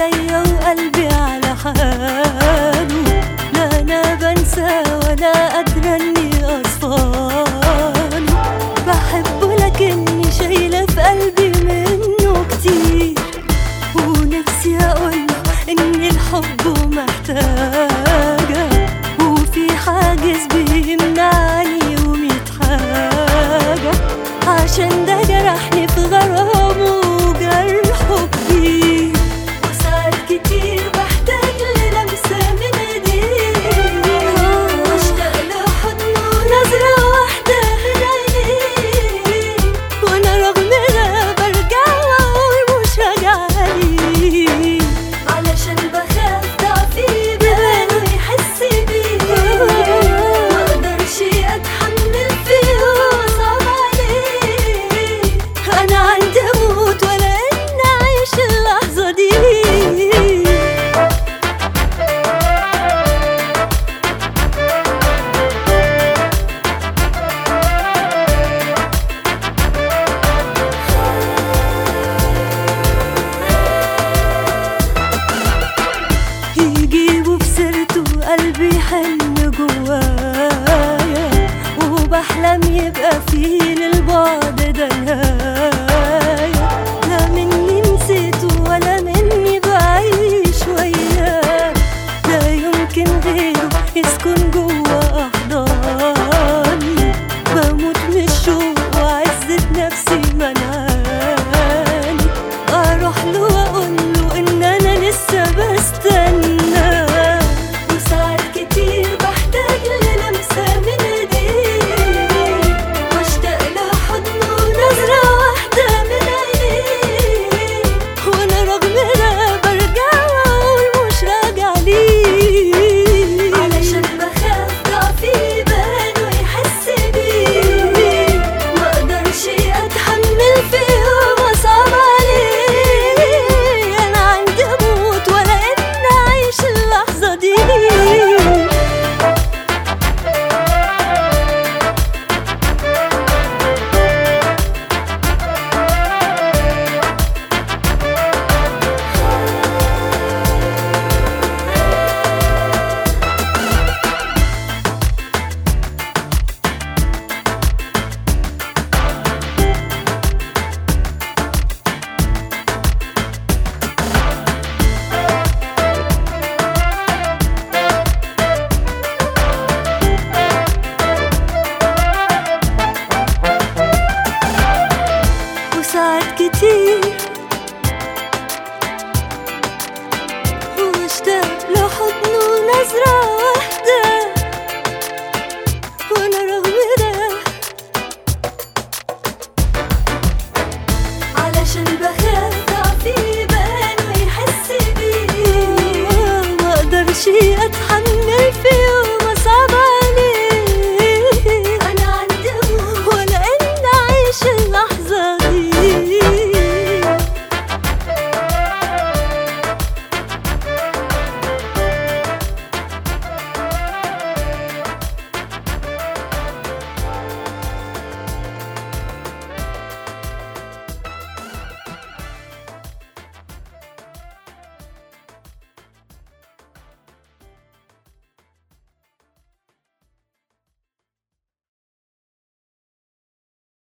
عليا وقلبي على حاله لا أنا بنسى ولا قادرة إني اصفاله بحبه لكني شايلة في قلبي منه كتير. ونفسي اقوله اني الحب محتاجة. وفي حاجز بيمنعني يوم حاجة عشان ده جرحني في غرام لم يبقى فيه للبعد ده نهاية لا مني نسيت ولا مني بعيش وياه لا يمكن غيره يسكن ساعات كتير